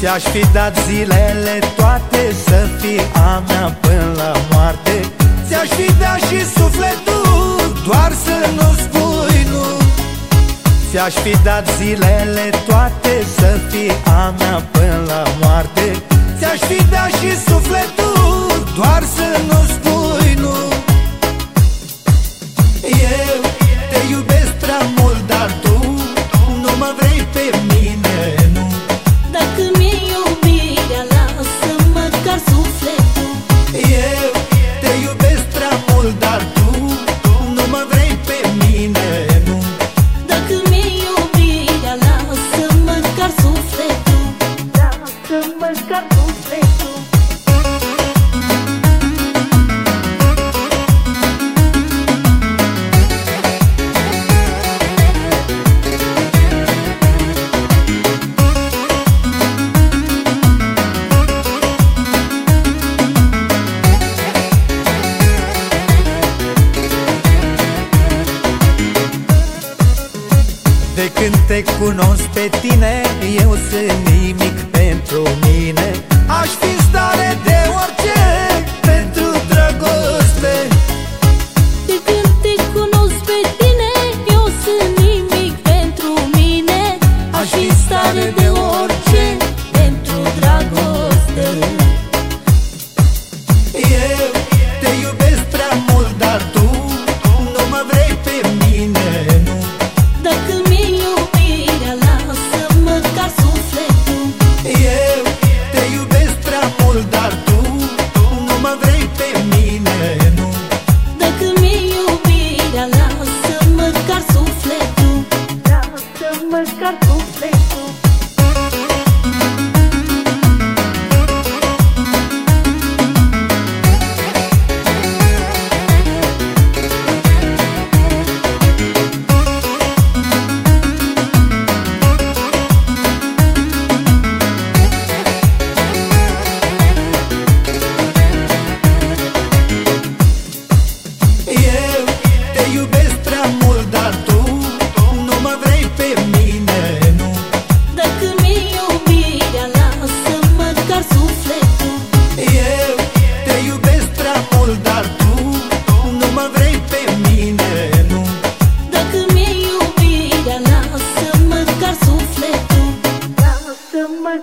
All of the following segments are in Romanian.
Ți-aș fi dat zilele toate Să fii a mea până la moarte. Ți-aș fi dat și sufletul Doar să nu spui nu. Ți-aș fi dat zilele toate Să fii a mea până la moarte. Ți-aș fi dat și sufletul Doar să nu spui De când te cunosc pe tine Eu sunt nimic pentru mine. Aș fi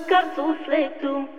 canto um fleito